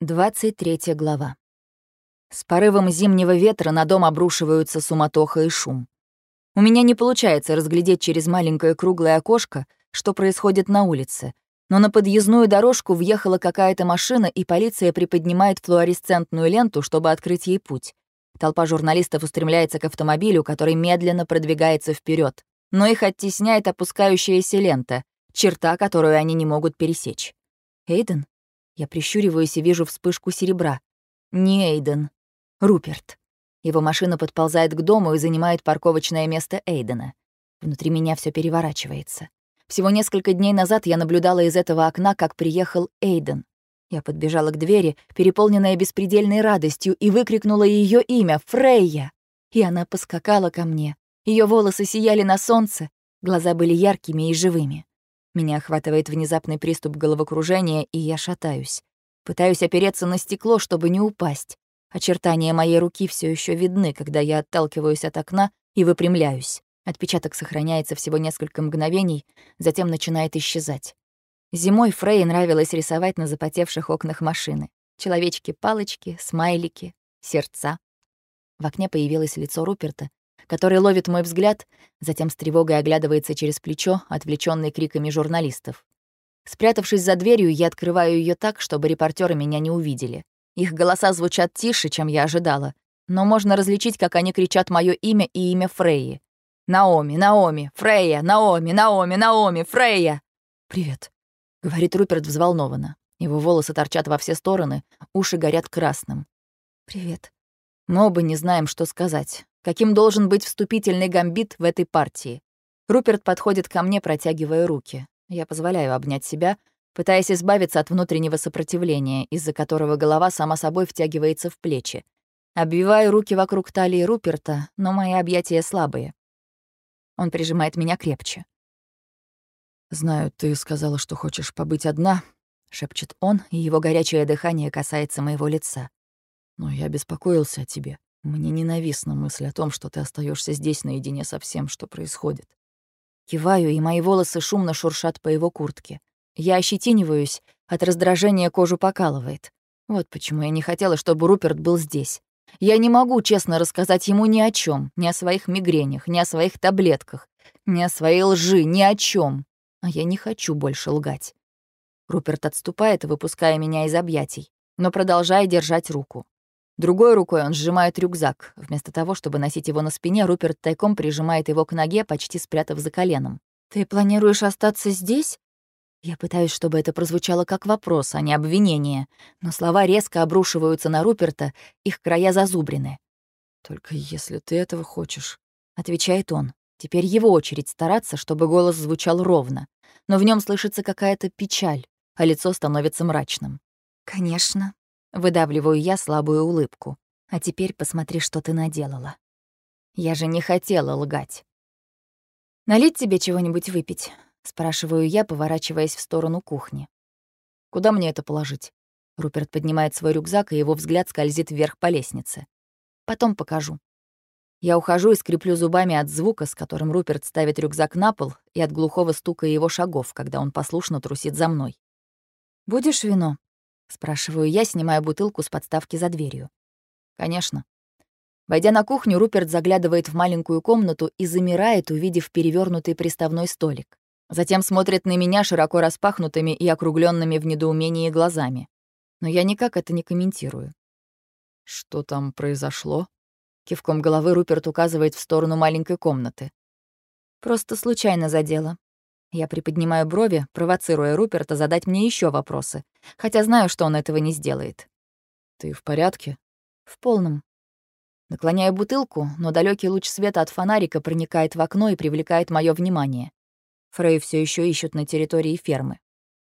23 глава. С порывом зимнего ветра на дом обрушиваются суматоха и шум. У меня не получается разглядеть через маленькое круглое окошко, что происходит на улице, но на подъездную дорожку въехала какая-то машина, и полиция приподнимает флуоресцентную ленту, чтобы открыть ей путь. Толпа журналистов устремляется к автомобилю, который медленно продвигается вперед, но их оттесняет опускающаяся лента, черта, которую они не могут пересечь. Эйден? Я прищуриваюсь и вижу вспышку серебра. Не Эйден. Руперт. Его машина подползает к дому и занимает парковочное место Эйдена. Внутри меня все переворачивается. Всего несколько дней назад я наблюдала из этого окна, как приехал Эйден. Я подбежала к двери, переполненная беспредельной радостью, и выкрикнула ее имя — Фрейя. И она поскакала ко мне. Ее волосы сияли на солнце, глаза были яркими и живыми. Меня охватывает внезапный приступ головокружения, и я шатаюсь. Пытаюсь опереться на стекло, чтобы не упасть. Очертания моей руки все еще видны, когда я отталкиваюсь от окна и выпрямляюсь. Отпечаток сохраняется всего несколько мгновений, затем начинает исчезать. Зимой Фрей нравилось рисовать на запотевших окнах машины. Человечки-палочки, смайлики, сердца. В окне появилось лицо Руперта, который ловит мой взгляд, затем с тревогой оглядывается через плечо, отвлечённый криками журналистов. Спрятавшись за дверью, я открываю ее так, чтобы репортеры меня не увидели. Их голоса звучат тише, чем я ожидала, но можно различить, как они кричат мое имя и имя Фрейи. «Наоми, Наоми, Фрейя, Наоми, Наоми, Наоми, Фрейя!» «Привет», — говорит Руперт взволнованно. Его волосы торчат во все стороны, уши горят красным. «Привет». Мы оба не знаем, что сказать каким должен быть вступительный гамбит в этой партии. Руперт подходит ко мне, протягивая руки. Я позволяю обнять себя, пытаясь избавиться от внутреннего сопротивления, из-за которого голова сама собой втягивается в плечи. Обвиваю руки вокруг талии Руперта, но мои объятия слабые. Он прижимает меня крепче. «Знаю, ты сказала, что хочешь побыть одна», — шепчет он, и его горячее дыхание касается моего лица. «Но я беспокоился о тебе. Мне ненавистна мысль о том, что ты остаешься здесь наедине со всем, что происходит. Киваю, и мои волосы шумно шуршат по его куртке. Я ощетиниваюсь, от раздражения кожу покалывает. Вот почему я не хотела, чтобы Руперт был здесь. Я не могу честно рассказать ему ни о чем, ни о своих мигренях, ни о своих таблетках, ни о своей лжи, ни о чем. А я не хочу больше лгать. Руперт отступает, выпуская меня из объятий, но продолжая держать руку. Другой рукой он сжимает рюкзак. Вместо того, чтобы носить его на спине, Руперт тайком прижимает его к ноге, почти спрятав за коленом. «Ты планируешь остаться здесь?» Я пытаюсь, чтобы это прозвучало как вопрос, а не обвинение, но слова резко обрушиваются на Руперта, их края зазубрены. «Только если ты этого хочешь», — отвечает он. Теперь его очередь стараться, чтобы голос звучал ровно, но в нем слышится какая-то печаль, а лицо становится мрачным. «Конечно», Выдавливаю я слабую улыбку. А теперь посмотри, что ты наделала. Я же не хотела лгать. «Налить тебе чего-нибудь выпить?» — спрашиваю я, поворачиваясь в сторону кухни. «Куда мне это положить?» Руперт поднимает свой рюкзак, и его взгляд скользит вверх по лестнице. «Потом покажу». Я ухожу и скреплю зубами от звука, с которым Руперт ставит рюкзак на пол, и от глухого стука его шагов, когда он послушно трусит за мной. «Будешь вино?» Спрашиваю я, снимая бутылку с подставки за дверью. Конечно. Войдя на кухню, Руперт заглядывает в маленькую комнату и замирает, увидев перевернутый приставной столик. Затем смотрит на меня широко распахнутыми и округленными в недоумении глазами. Но я никак это не комментирую. «Что там произошло?» Кивком головы Руперт указывает в сторону маленькой комнаты. «Просто случайно задела. Я приподнимаю брови, провоцируя Руперта задать мне еще вопросы, хотя знаю, что он этого не сделает. «Ты в порядке?» «В полном». Наклоняю бутылку, но далекий луч света от фонарика проникает в окно и привлекает мое внимание. Фрей все еще ищут на территории фермы.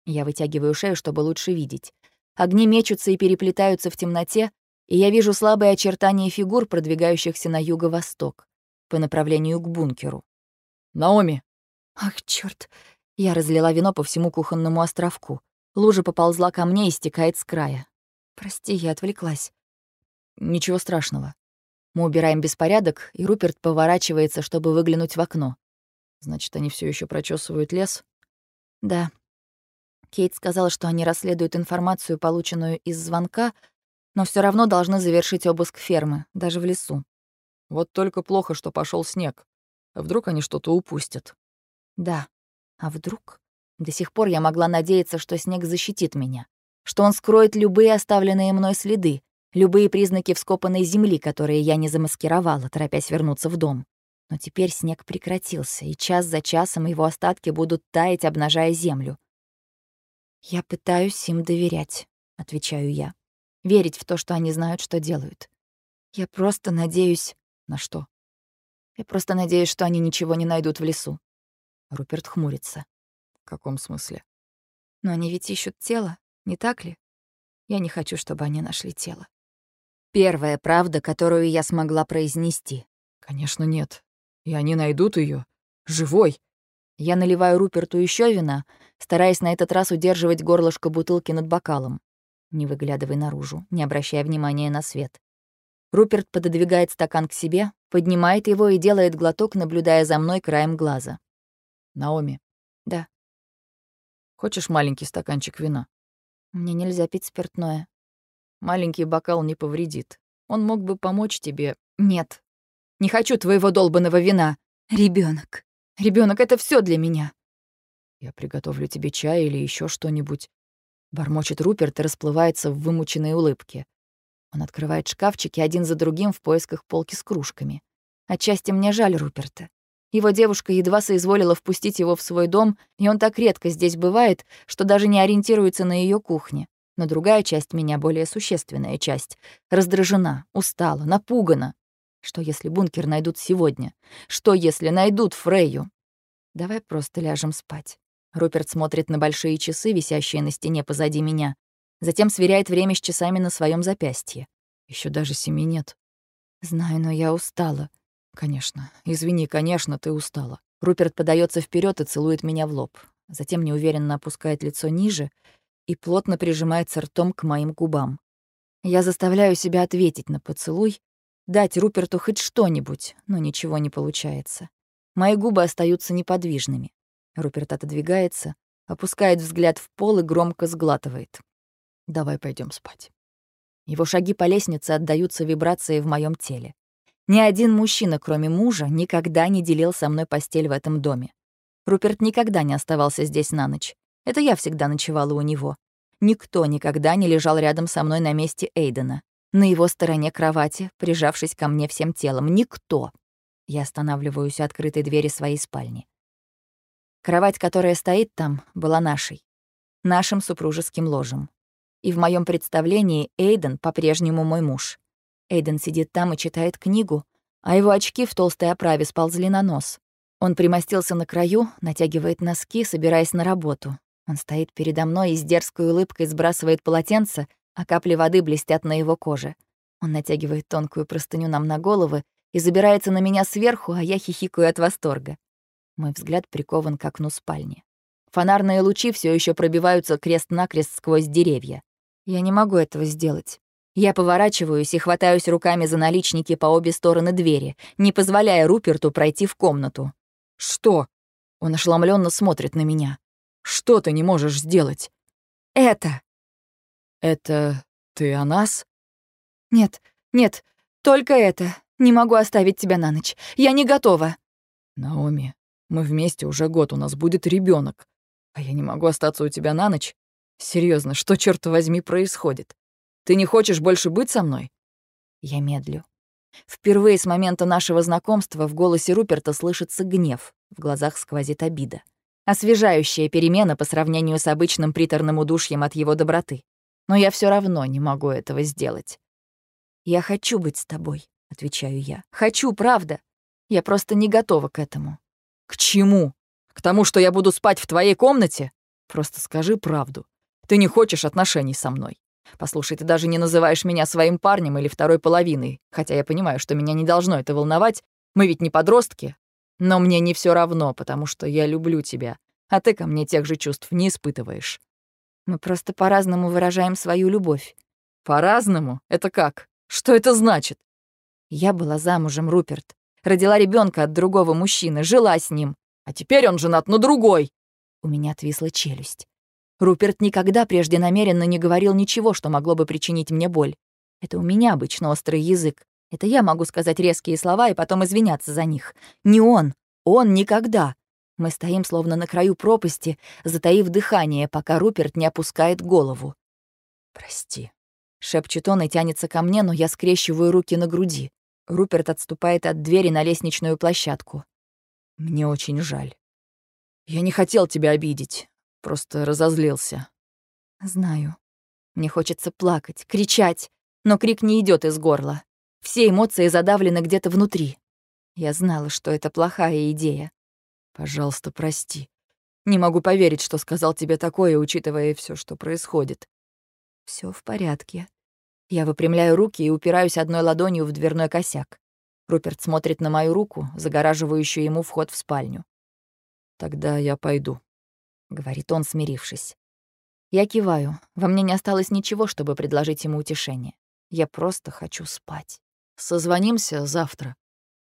Я вытягиваю шею, чтобы лучше видеть. Огни мечутся и переплетаются в темноте, и я вижу слабые очертания фигур, продвигающихся на юго-восток, по направлению к бункеру. «Наоми!» Ах, черт! Я разлила вино по всему кухонному островку. Лужа поползла ко мне и стекает с края. Прости, я отвлеклась. Ничего страшного. Мы убираем беспорядок, и Руперт поворачивается, чтобы выглянуть в окно. Значит, они все еще прочесывают лес? Да. Кейт сказала, что они расследуют информацию, полученную из звонка, но все равно должны завершить обыск фермы, даже в лесу. Вот только плохо, что пошел снег. А вдруг они что-то упустят? Да. А вдруг? До сих пор я могла надеяться, что снег защитит меня, что он скроет любые оставленные мной следы, любые признаки вскопанной земли, которые я не замаскировала, торопясь вернуться в дом. Но теперь снег прекратился, и час за часом его остатки будут таять, обнажая землю. «Я пытаюсь им доверять», — отвечаю я. «Верить в то, что они знают, что делают. Я просто надеюсь...» «На что?» «Я просто надеюсь, что они ничего не найдут в лесу». Руперт хмурится. «В каком смысле?» «Но они ведь ищут тело, не так ли? Я не хочу, чтобы они нашли тело». Первая правда, которую я смогла произнести. «Конечно, нет. И они найдут ее живой». Я наливаю Руперту еще вина, стараясь на этот раз удерживать горлышко бутылки над бокалом. Не выглядывай наружу, не обращая внимания на свет. Руперт пододвигает стакан к себе, поднимает его и делает глоток, наблюдая за мной краем глаза. «Наоми». «Да». «Хочешь маленький стаканчик вина?» «Мне нельзя пить спиртное». «Маленький бокал не повредит. Он мог бы помочь тебе». «Нет, не хочу твоего долбанного вина. Ребенок. Ребенок это все для меня. Я приготовлю тебе чай или еще что-нибудь. Бормочет Руперт и расплывается в вымученной улыбке. Он открывает шкафчики один за другим в поисках полки с кружками. Отчасти мне жаль Руперта. Его девушка едва соизволила впустить его в свой дом, и он так редко здесь бывает, что даже не ориентируется на ее кухне. Но другая часть меня, более существенная часть, раздражена, устала, напугана. Что, если бункер найдут сегодня? Что, если найдут Фрейю? Давай просто ляжем спать. Руперт смотрит на большие часы, висящие на стене позади меня. Затем сверяет время с часами на своем запястье. Еще даже семи нет. Знаю, но я устала. Конечно. Извини, конечно, ты устала. Руперт подается вперед и целует меня в лоб. Затем неуверенно опускает лицо ниже и плотно прижимается ртом к моим губам. Я заставляю себя ответить на поцелуй, Дать Руперту хоть что-нибудь, но ничего не получается. Мои губы остаются неподвижными. Руперт отодвигается, опускает взгляд в пол и громко сглатывает. «Давай пойдем спать». Его шаги по лестнице отдаются вибрации в моем теле. Ни один мужчина, кроме мужа, никогда не делил со мной постель в этом доме. Руперт никогда не оставался здесь на ночь. Это я всегда ночевала у него. Никто никогда не лежал рядом со мной на месте Эйдена. На его стороне кровати, прижавшись ко мне всем телом, никто. Я останавливаюсь у открытой двери своей спальни. Кровать, которая стоит там, была нашей. Нашим супружеским ложем. И в моем представлении Эйден по-прежнему мой муж. Эйден сидит там и читает книгу, а его очки в толстой оправе сползли на нос. Он примостился на краю, натягивает носки, собираясь на работу. Он стоит передо мной и с дерзкой улыбкой сбрасывает полотенце, а капли воды блестят на его коже. Он натягивает тонкую простыню нам на головы и забирается на меня сверху, а я хихикаю от восторга. Мой взгляд прикован к окну спальни. Фонарные лучи все еще пробиваются крест-накрест сквозь деревья. Я не могу этого сделать. Я поворачиваюсь и хватаюсь руками за наличники по обе стороны двери, не позволяя Руперту пройти в комнату. «Что?» Он ошеломленно смотрит на меня. «Что ты не можешь сделать?» «Это!» «Это ты о нас?» «Нет, нет, только это. Не могу оставить тебя на ночь. Я не готова». «Наоми, мы вместе уже год, у нас будет ребенок, А я не могу остаться у тебя на ночь? Серьезно, что, черт возьми, происходит? Ты не хочешь больше быть со мной?» Я медлю. Впервые с момента нашего знакомства в голосе Руперта слышится гнев, в глазах сквозит обида. Освежающая перемена по сравнению с обычным приторным удушьем от его доброты но я все равно не могу этого сделать. «Я хочу быть с тобой», — отвечаю я. «Хочу, правда. Я просто не готова к этому». «К чему? К тому, что я буду спать в твоей комнате? Просто скажи правду. Ты не хочешь отношений со мной. Послушай, ты даже не называешь меня своим парнем или второй половиной, хотя я понимаю, что меня не должно это волновать. Мы ведь не подростки. Но мне не все равно, потому что я люблю тебя, а ты ко мне тех же чувств не испытываешь. Мы просто по-разному выражаем свою любовь. По-разному? Это как? Что это значит? Я была замужем, Руперт. Родила ребенка от другого мужчины, жила с ним. А теперь он женат на другой. У меня отвисла челюсть. Руперт никогда прежде намеренно не говорил ничего, что могло бы причинить мне боль. Это у меня обычно острый язык. Это я могу сказать резкие слова и потом извиняться за них. Не он. Он никогда. Мы стоим словно на краю пропасти, затаив дыхание, пока Руперт не опускает голову. «Прости», — шепчет он и тянется ко мне, но я скрещиваю руки на груди. Руперт отступает от двери на лестничную площадку. «Мне очень жаль. Я не хотел тебя обидеть, просто разозлился». «Знаю. Мне хочется плакать, кричать, но крик не идет из горла. Все эмоции задавлены где-то внутри. Я знала, что это плохая идея. Пожалуйста, прости. Не могу поверить, что сказал тебе такое, учитывая все, что происходит. Все в порядке. Я выпрямляю руки и упираюсь одной ладонью в дверной косяк. Руперт смотрит на мою руку, загораживающую ему вход в спальню. «Тогда я пойду», — говорит он, смирившись. Я киваю. Во мне не осталось ничего, чтобы предложить ему утешение. Я просто хочу спать. Созвонимся завтра.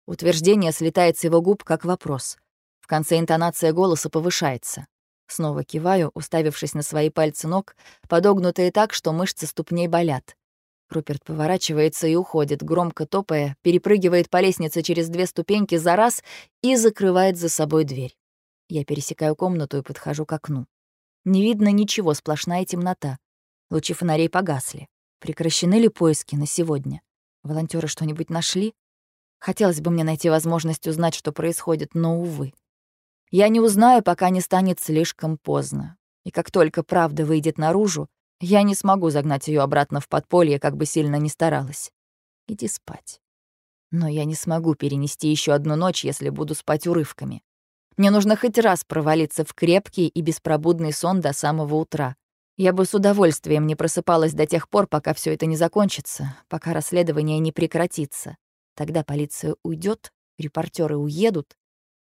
Утверждение слетает с его губ как вопрос. В конце интонация голоса повышается. Снова киваю, уставившись на свои пальцы ног, подогнутые так, что мышцы ступней болят. Руперт поворачивается и уходит, громко топая, перепрыгивает по лестнице через две ступеньки за раз и закрывает за собой дверь. Я пересекаю комнату и подхожу к окну. Не видно ничего, сплошная темнота. Лучи фонарей погасли. Прекращены ли поиски на сегодня? Волонтеры что-нибудь нашли? Хотелось бы мне найти возможность узнать, что происходит, но, увы. Я не узнаю, пока не станет слишком поздно. И как только правда выйдет наружу, я не смогу загнать ее обратно в подполье, как бы сильно ни старалась. Иди спать. Но я не смогу перенести еще одну ночь, если буду спать урывками. Мне нужно хоть раз провалиться в крепкий и беспробудный сон до самого утра. Я бы с удовольствием не просыпалась до тех пор, пока все это не закончится, пока расследование не прекратится. Тогда полиция уйдет, репортеры уедут,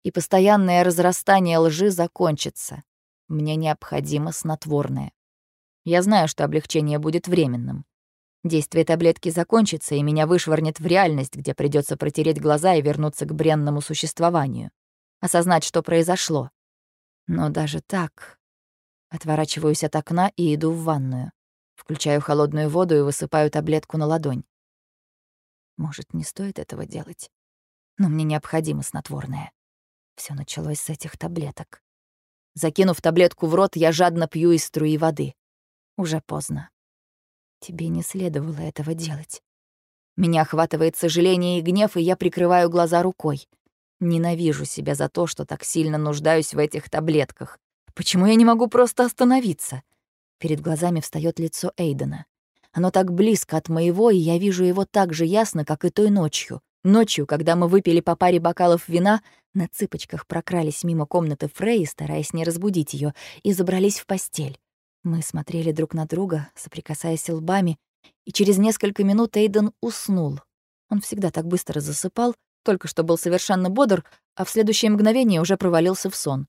и постоянное разрастание лжи закончится. Мне необходимо снотворное. Я знаю, что облегчение будет временным. Действие таблетки закончится, и меня вышвырнет в реальность, где придется протереть глаза и вернуться к бренному существованию. Осознать, что произошло. Но даже так... Отворачиваюсь от окна и иду в ванную. Включаю холодную воду и высыпаю таблетку на ладонь. Может, не стоит этого делать? Но мне необходимо снотворное. Все началось с этих таблеток. Закинув таблетку в рот, я жадно пью из струи воды. Уже поздно. Тебе не следовало этого делать. Меня охватывает сожаление и гнев, и я прикрываю глаза рукой. Ненавижу себя за то, что так сильно нуждаюсь в этих таблетках. Почему я не могу просто остановиться? Перед глазами встает лицо Эйдена. Оно так близко от моего, и я вижу его так же ясно, как и той ночью. Ночью, когда мы выпили по паре бокалов вина, на цыпочках прокрались мимо комнаты Фрей, стараясь не разбудить ее, и забрались в постель. Мы смотрели друг на друга, соприкасаясь лбами, и через несколько минут Эйден уснул. Он всегда так быстро засыпал, только что был совершенно бодр, а в следующее мгновение уже провалился в сон.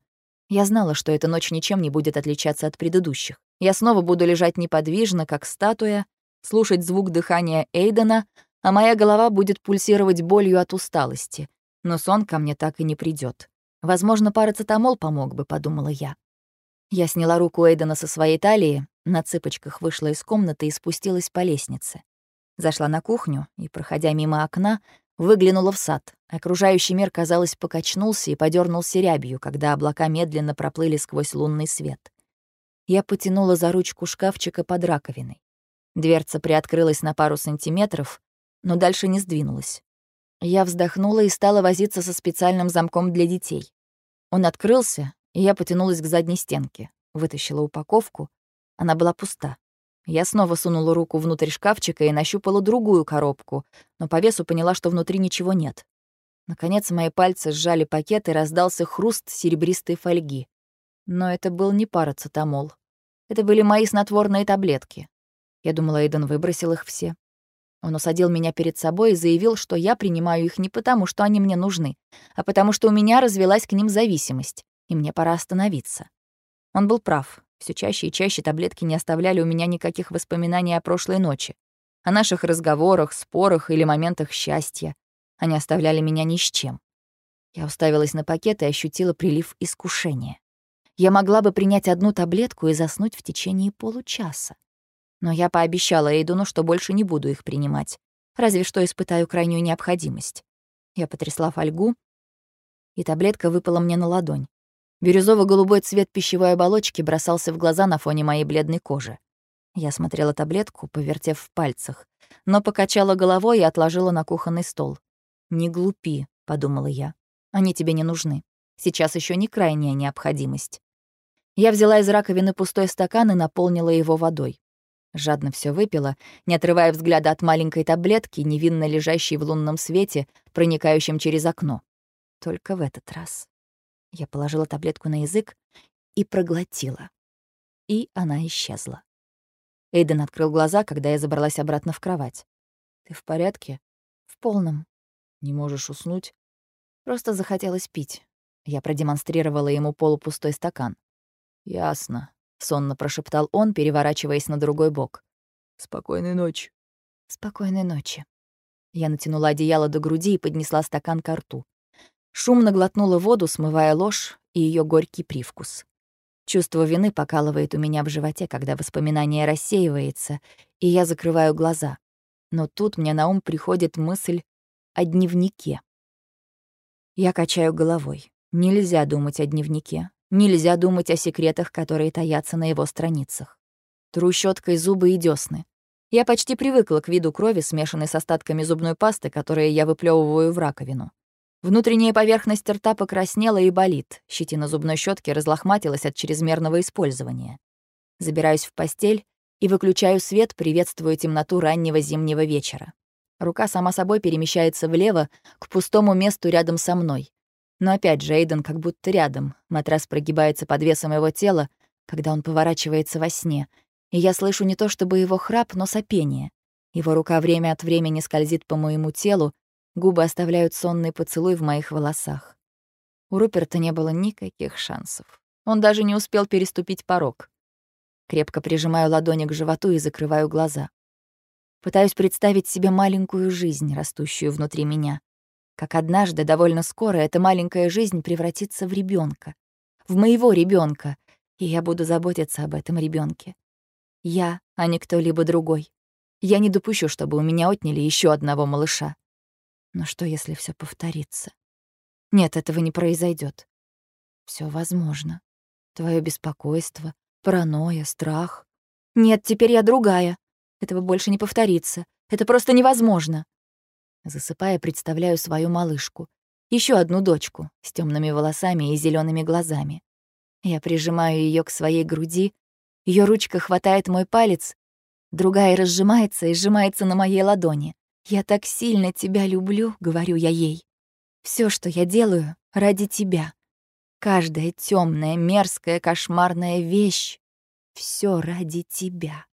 Я знала, что эта ночь ничем не будет отличаться от предыдущих. Я снова буду лежать неподвижно, как статуя, слушать звук дыхания Эйдена, а моя голова будет пульсировать болью от усталости. Но сон ко мне так и не придет. Возможно, парацетамол помог бы, подумала я. Я сняла руку Эйдена со своей талии, на цыпочках вышла из комнаты и спустилась по лестнице. Зашла на кухню и, проходя мимо окна, выглянула в сад. Окружающий мир, казалось, покачнулся и подернулся рябью, когда облака медленно проплыли сквозь лунный свет. Я потянула за ручку шкафчика под раковиной. Дверца приоткрылась на пару сантиметров, но дальше не сдвинулась. Я вздохнула и стала возиться со специальным замком для детей. Он открылся, и я потянулась к задней стенке, вытащила упаковку. Она была пуста. Я снова сунула руку внутрь шкафчика и нащупала другую коробку, но по весу поняла, что внутри ничего нет. Наконец мои пальцы сжали пакет, и раздался хруст серебристой фольги. Но это был не парацетамол. Это были мои снотворные таблетки. Я думала, Эйден выбросил их все. Он усадил меня перед собой и заявил, что я принимаю их не потому, что они мне нужны, а потому что у меня развелась к ним зависимость и мне пора остановиться. Он был прав. Все чаще и чаще таблетки не оставляли у меня никаких воспоминаний о прошлой ночи, о наших разговорах, спорах или моментах счастья. Они оставляли меня ни с чем. Я уставилась на пакет и ощутила прилив искушения. Я могла бы принять одну таблетку и заснуть в течение получаса. Но я пообещала Эйдуну, что больше не буду их принимать, разве что испытаю крайнюю необходимость. Я потрясла фольгу, и таблетка выпала мне на ладонь. Бирюзово-голубой цвет пищевой оболочки бросался в глаза на фоне моей бледной кожи. Я смотрела таблетку, повертев в пальцах, но покачала головой и отложила на кухонный стол. «Не глупи», — подумала я. «Они тебе не нужны. Сейчас еще не крайняя необходимость». Я взяла из раковины пустой стакан и наполнила его водой. Жадно все выпила, не отрывая взгляда от маленькой таблетки, невинно лежащей в лунном свете, проникающем через окно. Только в этот раз. Я положила таблетку на язык и проглотила. И она исчезла. Эйден открыл глаза, когда я забралась обратно в кровать. «Ты в порядке?» «В полном». «Не можешь уснуть?» «Просто захотелось пить». Я продемонстрировала ему полупустой стакан. «Ясно», — сонно прошептал он, переворачиваясь на другой бок. «Спокойной ночи». «Спокойной ночи». Я натянула одеяло до груди и поднесла стакан к рту. Шумно глотнула воду, смывая ложь и ее горький привкус. Чувство вины покалывает у меня в животе, когда воспоминание рассеивается, и я закрываю глаза. Но тут мне на ум приходит мысль о дневнике. Я качаю головой. Нельзя думать о дневнике. Нельзя думать о секретах, которые таятся на его страницах. Тру щеткой зубы и десны. Я почти привыкла к виду крови, смешанной с остатками зубной пасты, которые я выплевываю в раковину. Внутренняя поверхность рта покраснела и болит. Щетина зубной щетки разлохматилась от чрезмерного использования. Забираюсь в постель и выключаю свет, приветствуя темноту раннего зимнего вечера. Рука сама собой перемещается влево, к пустому месту рядом со мной. Но опять же, Эйден как будто рядом. Матрас прогибается под весом его тела, когда он поворачивается во сне. И я слышу не то чтобы его храп, но сопение. Его рука время от времени скользит по моему телу, Губы оставляют сонный поцелуй в моих волосах. У Руперта не было никаких шансов. Он даже не успел переступить порог. Крепко прижимаю ладони к животу и закрываю глаза. Пытаюсь представить себе маленькую жизнь, растущую внутри меня. Как однажды, довольно скоро, эта маленькая жизнь превратится в ребенка, В моего ребенка, и я буду заботиться об этом ребенке. Я, а не кто-либо другой. Я не допущу, чтобы у меня отняли еще одного малыша. Но что, если все повторится? Нет, этого не произойдет. Все возможно. Твое беспокойство, паранойя, страх. Нет, теперь я другая. Этого больше не повторится. Это просто невозможно. Засыпая, представляю свою малышку. еще одну дочку с темными волосами и зелеными глазами. Я прижимаю ее к своей груди, ее ручка хватает мой палец, другая разжимается и сжимается на моей ладони. «Я так сильно тебя люблю», — говорю я ей. Все, что я делаю, ради тебя. Каждая темная, мерзкая, кошмарная вещь — все ради тебя».